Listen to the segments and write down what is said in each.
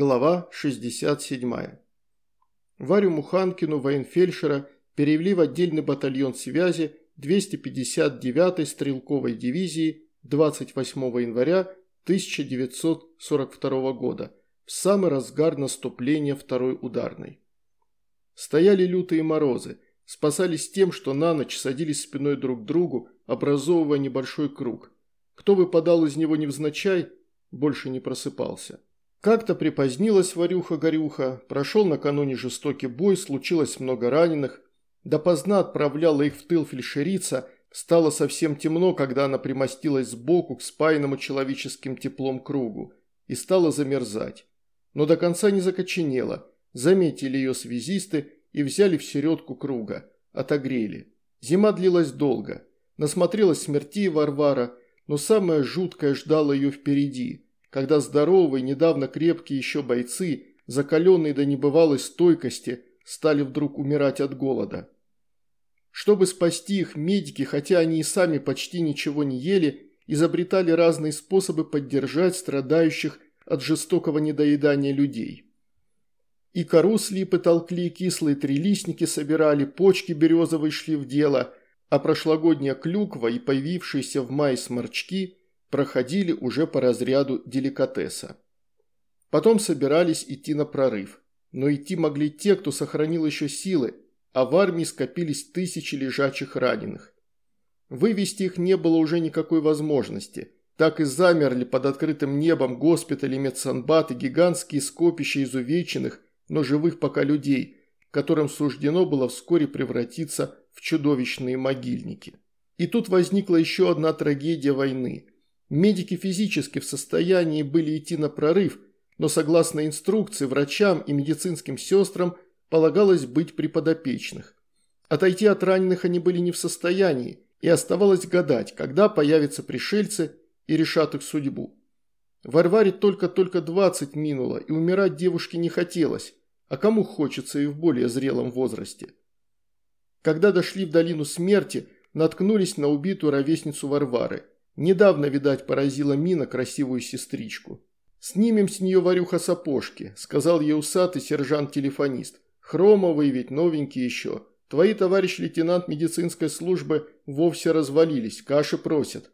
Глава 67. Варю Муханкину, военфельдшера, перевели в отдельный батальон связи 259-й стрелковой дивизии 28 января 1942 года, в самый разгар наступления второй ударной. Стояли лютые морозы, спасались тем, что на ночь садились спиной друг к другу, образовывая небольшой круг. Кто выпадал из него невзначай, больше не просыпался. Как-то припозднилась Варюха-Горюха, прошел накануне жестокий бой, случилось много раненых. Допоздна отправляла их в тыл фельдшерица, стало совсем темно, когда она примостилась сбоку к спаянному человеческим теплом кругу и стала замерзать. Но до конца не закоченела, заметили ее связисты и взяли в середку круга, отогрели. Зима длилась долго, насмотрелась смерти Варвара, но самое жуткое ждало ее впереди – когда здоровые, недавно крепкие еще бойцы, закаленные до небывалой стойкости, стали вдруг умирать от голода. Чтобы спасти их, медики, хотя они и сами почти ничего не ели, изобретали разные способы поддержать страдающих от жестокого недоедания людей. И кору с липы толкли, кислые трилистники собирали, почки березовые шли в дело, а прошлогодняя клюква и появившиеся в мае сморчки проходили уже по разряду деликатеса. Потом собирались идти на прорыв. Но идти могли те, кто сохранил еще силы, а в армии скопились тысячи лежачих раненых. Вывести их не было уже никакой возможности. Так и замерли под открытым небом госпитали медсанбат и гигантские скопища изувеченных, но живых пока людей, которым суждено было вскоре превратиться в чудовищные могильники. И тут возникла еще одна трагедия войны – Медики физически в состоянии были идти на прорыв, но согласно инструкции врачам и медицинским сестрам полагалось быть при подопечных. Отойти от раненых они были не в состоянии, и оставалось гадать, когда появятся пришельцы и решат их судьбу. Варваре только-только 20 минуло, и умирать девушке не хотелось, а кому хочется и в более зрелом возрасте. Когда дошли в долину смерти, наткнулись на убитую ровесницу Варвары – Недавно, видать, поразила мина красивую сестричку. «Снимем с нее, Варюха, сапожки», – сказал ей усатый сержант-телефонист. «Хромовые ведь, новенькие еще. Твои, товарищ лейтенант медицинской службы, вовсе развалились, каши просят».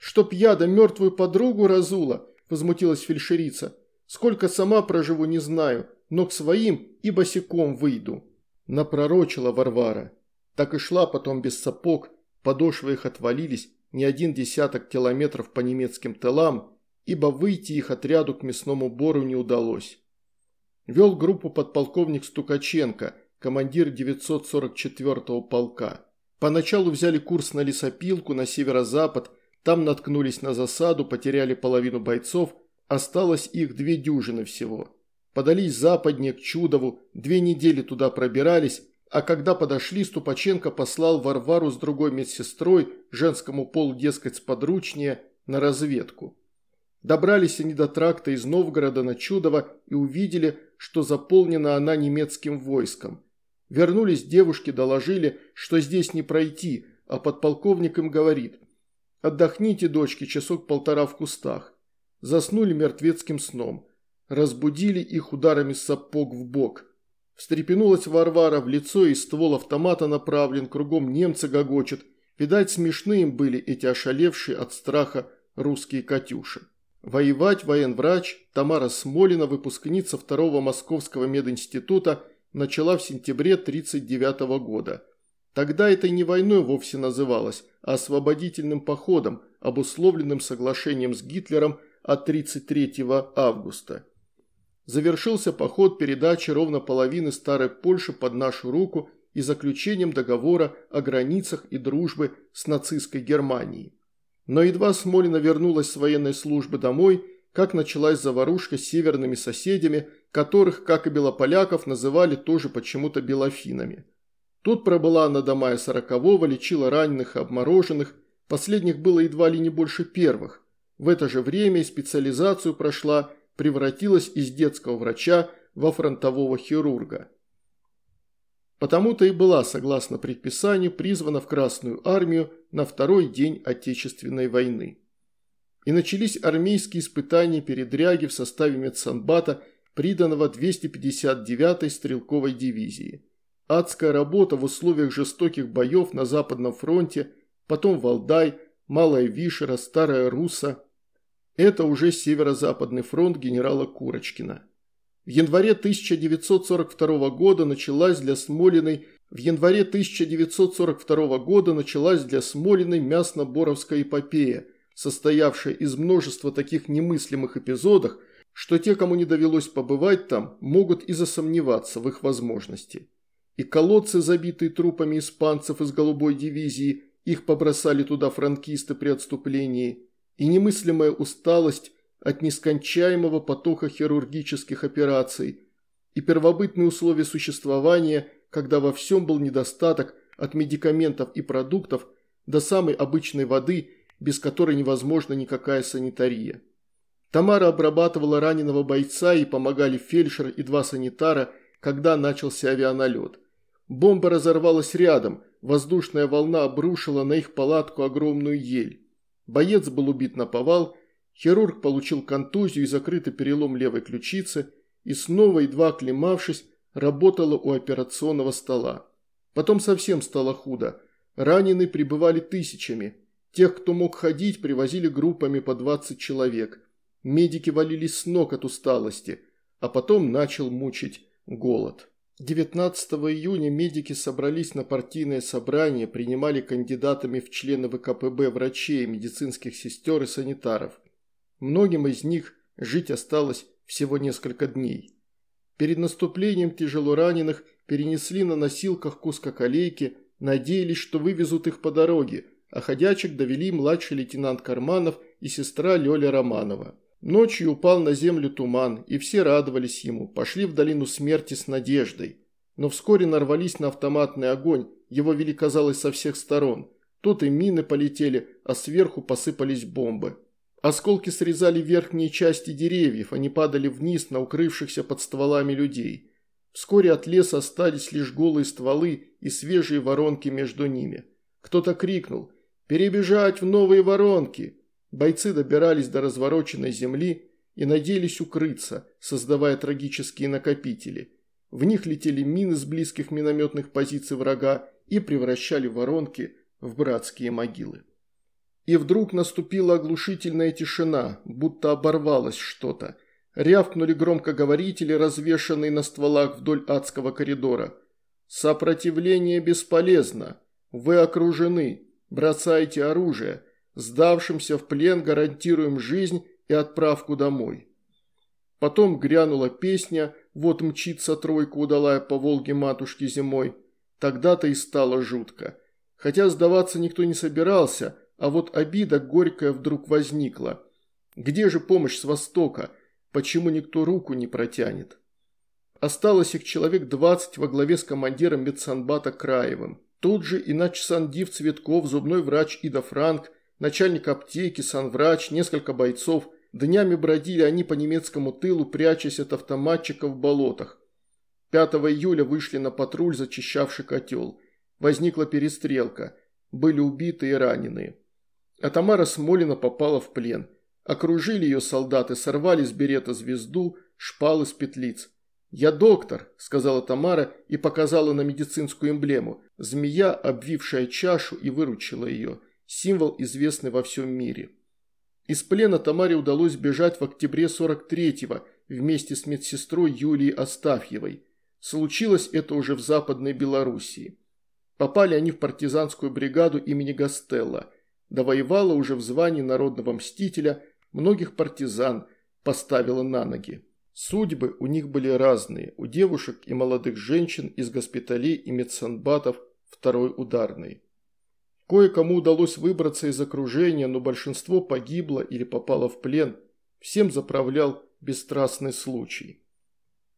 «Чтоб я да мертвую подругу разула», – возмутилась фельдшерица. «Сколько сама проживу, не знаю, но к своим и босиком выйду». Напророчила Варвара. Так и шла потом без сапог, подошвы их отвалились, не один десяток километров по немецким тылам, ибо выйти их отряду к мясному бору не удалось. Вел группу подполковник Стукаченко, командир 944-го полка. Поначалу взяли курс на лесопилку на северо-запад, там наткнулись на засаду, потеряли половину бойцов, осталось их две дюжины всего. Подались западнее к Чудову, две недели туда пробирались, а когда подошли, Ступаченко послал Варвару с другой медсестрой, женскому полу, дескать, сподручнее, на разведку. Добрались они до тракта из Новгорода на Чудово и увидели, что заполнена она немецким войском. Вернулись девушки, доложили, что здесь не пройти, а подполковник им говорит «Отдохните, дочки, часок-полтора в кустах». Заснули мертвецким сном. Разбудили их ударами сапог в бок – Встрепенулась Варвара в лицо, и ствол автомата направлен, кругом немцы гогочут. Видать, смешны им были эти ошалевшие от страха русские «Катюши». Воевать военврач Тамара Смолина, выпускница второго Московского мединститута, начала в сентябре 1939 года. Тогда это не войной вовсе называлось, а освободительным походом, обусловленным соглашением с Гитлером от 33 августа. Завершился поход передачи ровно половины старой Польши под нашу руку и заключением договора о границах и дружбы с нацистской Германией. Но едва Смолина вернулась с военной службы домой, как началась заварушка с северными соседями, которых, как и белополяков, называли тоже почему-то белофинами. Тут пробыла она до мая сорокового, лечила раненых и обмороженных, последних было едва ли не больше первых. В это же время и специализацию прошла превратилась из детского врача во фронтового хирурга. Потому-то и была, согласно предписанию, призвана в Красную армию на второй день Отечественной войны. И начались армейские испытания передряги в составе медсанбата, приданного 259-й стрелковой дивизии. Адская работа в условиях жестоких боев на Западном фронте, потом Валдай, Малая Вишера, Старая Руса. Это уже северо-западный фронт генерала Курочкина. В январе 1942 года началась для Смолиной в январе 1942 года началась для Смолиной мясно-боровская эпопея, состоявшая из множества таких немыслимых эпизодов, что те, кому не довелось побывать там, могут и засомневаться в их возможности. И колодцы, забитые трупами испанцев из голубой дивизии, их побросали туда франкисты при отступлении, и немыслимая усталость от нескончаемого потока хирургических операций, и первобытные условия существования, когда во всем был недостаток от медикаментов и продуктов до самой обычной воды, без которой невозможна никакая санитария. Тамара обрабатывала раненого бойца и помогали фельдшер и два санитара, когда начался авианалет. Бомба разорвалась рядом, воздушная волна обрушила на их палатку огромную ель. Боец был убит на повал, хирург получил контузию и закрытый перелом левой ключицы, и снова, едва оклемавшись, работала у операционного стола. Потом совсем стало худо. Раненые прибывали тысячами. Тех, кто мог ходить, привозили группами по 20 человек. Медики валились с ног от усталости, а потом начал мучить голод. 19 июня медики собрались на партийное собрание, принимали кандидатами в члены ВКПБ врачей, медицинских сестер и санитаров. Многим из них жить осталось всего несколько дней. Перед наступлением тяжело раненых перенесли на носилках к узкоколейке, надеялись, что вывезут их по дороге, а ходячих довели младший лейтенант Карманов и сестра Лёля Романова. Ночью упал на землю туман, и все радовались ему, пошли в долину смерти с надеждой. Но вскоре нарвались на автоматный огонь, его вели, казалось, со всех сторон. Тут и мины полетели, а сверху посыпались бомбы. Осколки срезали верхние части деревьев, они падали вниз на укрывшихся под стволами людей. Вскоре от леса остались лишь голые стволы и свежие воронки между ними. Кто-то крикнул «Перебежать в новые воронки!» Бойцы добирались до развороченной земли и надеялись укрыться, создавая трагические накопители. В них летели мины с близких минометных позиций врага и превращали воронки в братские могилы. И вдруг наступила оглушительная тишина, будто оборвалось что-то. Рявкнули громкоговорители, развешанные на стволах вдоль адского коридора. «Сопротивление бесполезно. Вы окружены. Бросайте оружие. Сдавшимся в плен гарантируем жизнь и отправку домой. Потом грянула песня «Вот мчится тройка удалая по Волге матушки зимой». Тогда-то и стало жутко. Хотя сдаваться никто не собирался, а вот обида горькая вдруг возникла. Где же помощь с востока? Почему никто руку не протянет? Осталось их человек 20 во главе с командиром медсанбата Краевым. Тут же и начсандив Цветков, зубной врач Ида Франк, начальник аптеки, санврач, несколько бойцов. Днями бродили они по немецкому тылу, прячась от автоматчиков в болотах. 5 июля вышли на патруль, зачищавший котел. Возникла перестрелка. Были убиты и раненые. А Тамара Смолина попала в плен. Окружили ее солдаты, сорвали с берета звезду, шпалы с петлиц. «Я доктор», – сказала Тамара и показала на медицинскую эмблему. Змея, обвившая чашу, и выручила ее символ, известный во всем мире. Из плена Тамаре удалось бежать в октябре 43-го вместе с медсестрой Юлией Астафьевой. Случилось это уже в Западной Белоруссии. Попали они в партизанскую бригаду имени Гастелла. Довоевала уже в звании народного мстителя, многих партизан поставила на ноги. Судьбы у них были разные, у девушек и молодых женщин из госпиталей и медсанбатов второй ударной. Кое-кому удалось выбраться из окружения, но большинство погибло или попало в плен. Всем заправлял бесстрастный случай.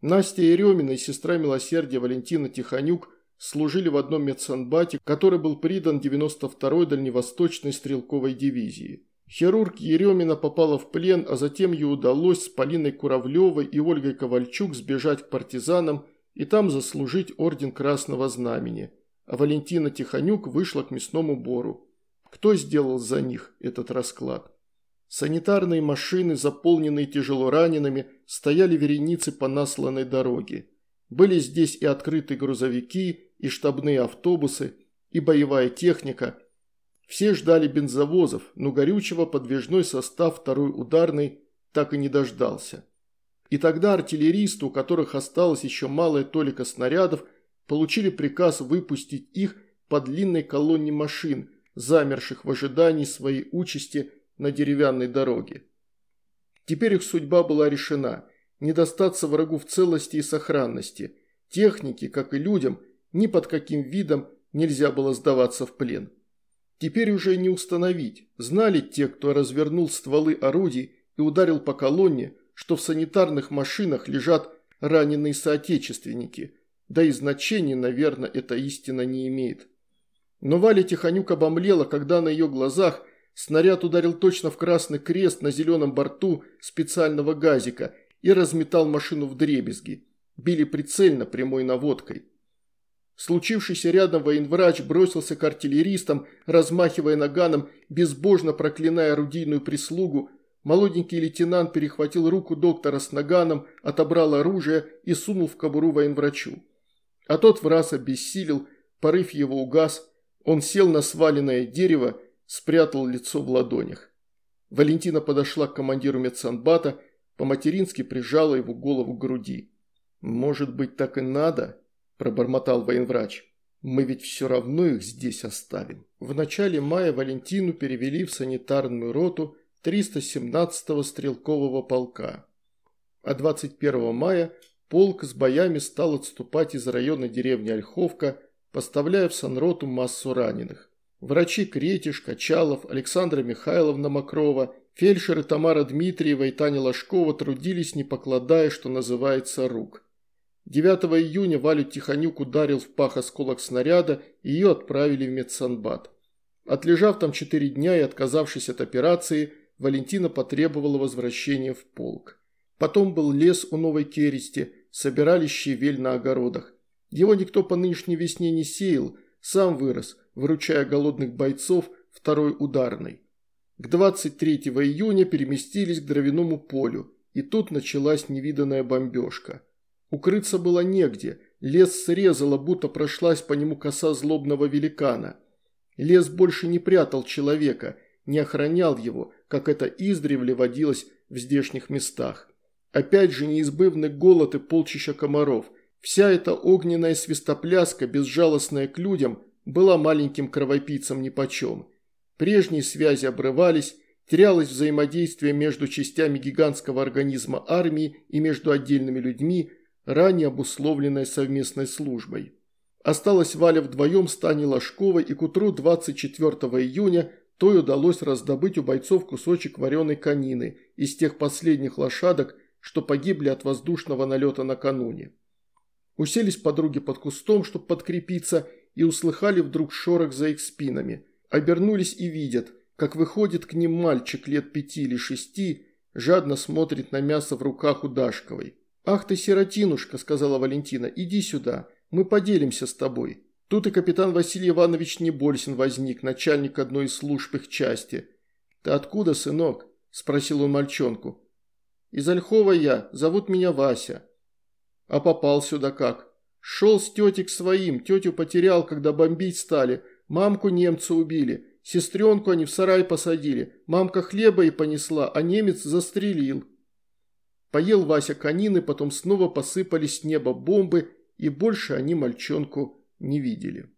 Настя Еремина и сестра милосердия Валентина Тихонюк служили в одном медсанбате, который был придан 92-й дальневосточной стрелковой дивизии. Хирург Еремина попала в плен, а затем ей удалось с Полиной Куравлевой и Ольгой Ковальчук сбежать к партизанам и там заслужить орден Красного Знамени – а Валентина Тихонюк вышла к мясному бору. Кто сделал за них этот расклад? Санитарные машины, заполненные тяжелоранеными, стояли вереницы по насланной дороге. Были здесь и открытые грузовики, и штабные автобусы, и боевая техника. Все ждали бензовозов, но горючего подвижной состав второй ударной так и не дождался. И тогда артиллеристы, у которых осталось еще малая толика снарядов, получили приказ выпустить их по длинной колонне машин, замерших в ожидании своей участи на деревянной дороге. Теперь их судьба была решена – не достаться врагу в целости и сохранности. Технике, как и людям, ни под каким видом нельзя было сдаваться в плен. Теперь уже не установить, знали те, кто развернул стволы орудий и ударил по колонне, что в санитарных машинах лежат раненые соотечественники, да и значения, наверное, эта истина не имеет. Но Валя Тихонюк обомлела, когда на ее глазах снаряд ударил точно в красный крест на зеленом борту специального газика и разметал машину в дребезги. Били прицельно прямой наводкой. Случившийся рядом военврач бросился к артиллеристам, размахивая наганом, безбожно проклиная орудийную прислугу. Молоденький лейтенант перехватил руку доктора с наганом, отобрал оружие и сунул в кобуру военврачу. А тот в раз обессилел, порыв его угас, он сел на сваленное дерево, спрятал лицо в ладонях. Валентина подошла к командиру медсанбата, по-матерински прижала его голову к груди. «Может быть, так и надо?» – пробормотал военврач. «Мы ведь все равно их здесь оставим». В начале мая Валентину перевели в санитарную роту 317-го стрелкового полка. А 21 мая полк с боями стал отступать из района деревни Ольховка, поставляя в санроту массу раненых. Врачи Кретиш, Качалов, Александра Михайловна Макрова Фельдшеры Тамара Дмитриева и Таня Ложкова трудились, не покладая, что называется, рук. 9 июня Валю Тихонюк ударил в пах осколок снаряда, и ее отправили в медсанбат. Отлежав там четыре дня и отказавшись от операции, Валентина потребовала возвращения в полк. Потом был лес у Новой Керести, собирали щавель на огородах. Его никто по нынешней весне не сеял, сам вырос, выручая голодных бойцов второй ударной. К 23 июня переместились к дровяному полю, и тут началась невиданная бомбежка. Укрыться было негде, лес срезала, будто прошлась по нему коса злобного великана. Лес больше не прятал человека, не охранял его, как это издревле водилось в здешних местах. Опять же неизбывный голод и полчища комаров. Вся эта огненная свистопляска, безжалостная к людям, была маленьким кровопийцам нипочем. Прежние связи обрывались, терялось взаимодействие между частями гигантского организма армии и между отдельными людьми, ранее обусловленное совместной службой. Осталась Валя вдвоем с Таней Ложковой, и к утру 24 июня той удалось раздобыть у бойцов кусочек вареной конины из тех последних лошадок, что погибли от воздушного налета накануне. Уселись подруги под кустом, чтобы подкрепиться, и услыхали вдруг шорох за их спинами – обернулись и видят, как выходит к ним мальчик лет пяти или шести, жадно смотрит на мясо в руках у Дашковой. «Ах ты, сиротинушка», – сказала Валентина, – «иди сюда, мы поделимся с тобой». Тут и капитан Василий Иванович Небольсин возник, начальник одной из служб их части. «Ты откуда, сынок?» – спросил он мальчонку. «Из Ольхова я, зовут меня Вася». «А попал сюда как?» «Шел с тетей к своим, тетю потерял, когда бомбить стали, Мамку немцы убили, сестренку они в сарай посадили, мамка хлеба и понесла, а немец застрелил. Поел Вася конины, потом снова посыпались с неба бомбы, и больше они мальчонку не видели.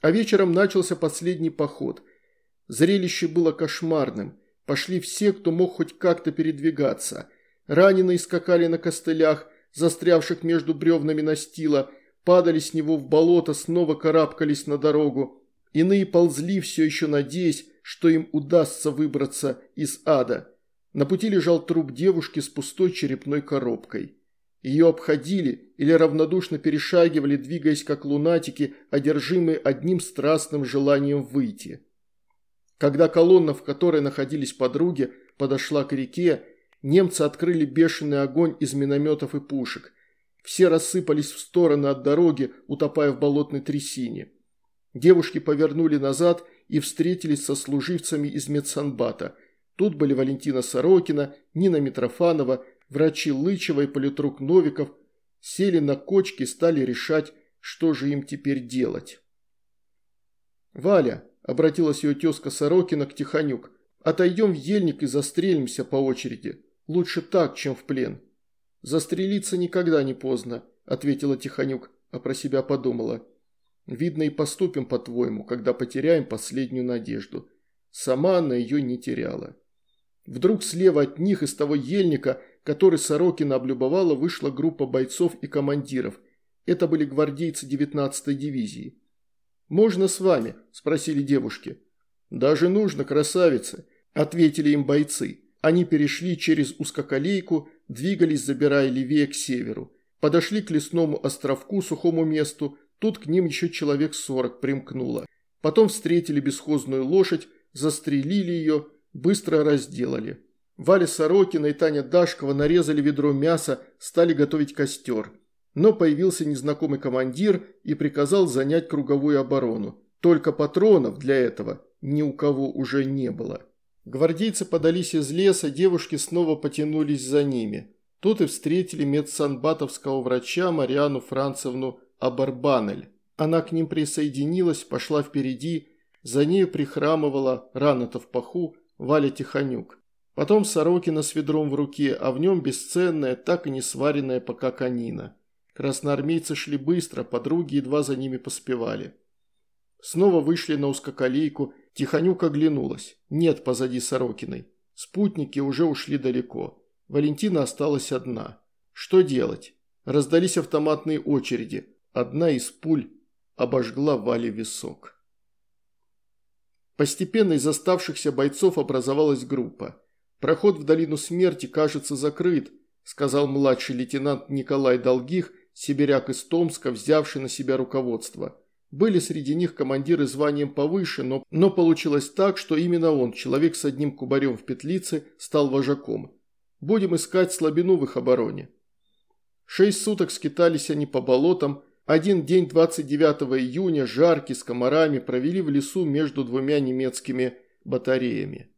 А вечером начался последний поход. Зрелище было кошмарным. Пошли все, кто мог хоть как-то передвигаться. Раненые скакали на костылях, застрявших между бревнами настила, падали с него в болото, снова карабкались на дорогу. Иные ползли, все еще надеясь, что им удастся выбраться из ада. На пути лежал труп девушки с пустой черепной коробкой. Ее обходили или равнодушно перешагивали, двигаясь как лунатики, одержимые одним страстным желанием выйти. Когда колонна, в которой находились подруги, подошла к реке, немцы открыли бешеный огонь из минометов и пушек. Все рассыпались в стороны от дороги, утопая в болотной трясине. Девушки повернули назад и встретились со служивцами из медсанбата. Тут были Валентина Сорокина, Нина Митрофанова, врачи Лычева и политрук Новиков. Сели на кочки и стали решать, что же им теперь делать. «Валя», – обратилась ее тезка Сорокина к Тихонюк, – «отойдем в ельник и застрелимся по очереди. Лучше так, чем в плен». «Застрелиться никогда не поздно», – ответила Тихонюк, а про себя подумала. «Видно и поступим по-твоему, когда потеряем последнюю надежду». Сама она ее не теряла. Вдруг слева от них из того ельника, который Сорокина облюбовала, вышла группа бойцов и командиров. Это были гвардейцы 19-й дивизии. «Можно с вами?» – спросили девушки. «Даже нужно, красавицы», – ответили им бойцы. Они перешли через узкоколейку, двигались, забирая левее к северу. Подошли к лесному островку, сухому месту, тут к ним еще человек сорок примкнуло. Потом встретили бесхозную лошадь, застрелили ее, быстро разделали. Валя Сорокина и Таня Дашкова нарезали ведро мяса, стали готовить костер. Но появился незнакомый командир и приказал занять круговую оборону. Только патронов для этого ни у кого уже не было. Гвардейцы подались из леса, девушки снова потянулись за ними. Тут и встретили медсанбатовского врача Мариану Францевну Абарбанель. Она к ним присоединилась, пошла впереди, за нею прихрамывала, рано-то в паху, Валя Тихонюк. Потом Сорокина с ведром в руке, а в нем бесценная, так и не сваренная пока конина. Красноармейцы шли быстро, подруги едва за ними поспевали. Снова вышли на узкоколейку, Тихонюк оглянулась. Нет позади Сорокиной. Спутники уже ушли далеко. Валентина осталась одна. Что делать? Раздались автоматные очереди. Одна из пуль обожгла Вале висок. Постепенно из оставшихся бойцов образовалась группа. «Проход в долину смерти, кажется, закрыт», – сказал младший лейтенант Николай Долгих, сибиряк из Томска, взявший на себя руководство. Были среди них командиры званием повыше, но, но получилось так, что именно он, человек с одним кубарем в петлице, стал вожаком. Будем искать слабину в их обороне. Шесть суток скитались они по болотам, один день 29 июня жаркий с комарами провели в лесу между двумя немецкими батареями.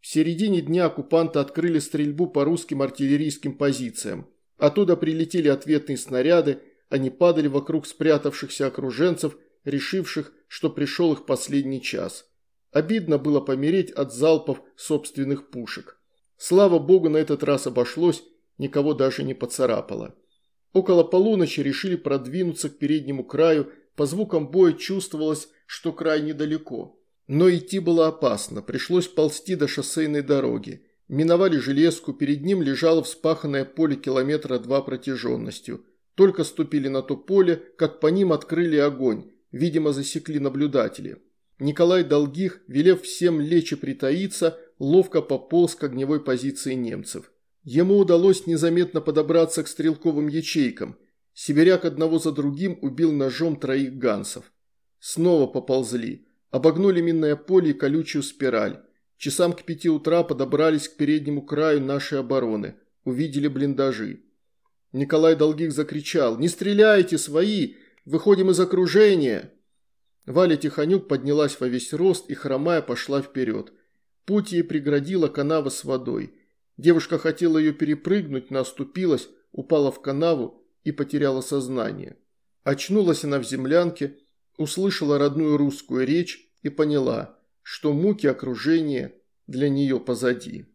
В середине дня оккупанты открыли стрельбу по русским артиллерийским позициям. Оттуда прилетели ответные снаряды, они падали вокруг спрятавшихся окруженцев, решивших, что пришел их последний час. Обидно было помереть от залпов собственных пушек. Слава богу, на этот раз обошлось, никого даже не поцарапало. Около полуночи решили продвинуться к переднему краю, по звукам боя чувствовалось, что край недалеко. Но идти было опасно, пришлось ползти до шоссейной дороги. Миновали железку, перед ним лежало вспаханное поле километра два протяженностью. Только ступили на то поле, как по ним открыли огонь, видимо засекли наблюдатели. Николай Долгих, велев всем лечь и притаиться, ловко пополз к огневой позиции немцев. Ему удалось незаметно подобраться к стрелковым ячейкам. Сибиряк одного за другим убил ножом троих гансов. Снова поползли. Обогнули минное поле и колючую спираль. Часам к пяти утра подобрались к переднему краю нашей обороны. Увидели блиндажи. Николай Долгих закричал «Не стреляйте, свои! Выходим из окружения!» Валя Тихонюк поднялась во весь рост и, хромая, пошла вперед. Путь ей преградила канава с водой. Девушка хотела ее перепрыгнуть, но оступилась, упала в канаву и потеряла сознание. Очнулась она в землянке, услышала родную русскую речь и поняла, что муки окружения для нее позади.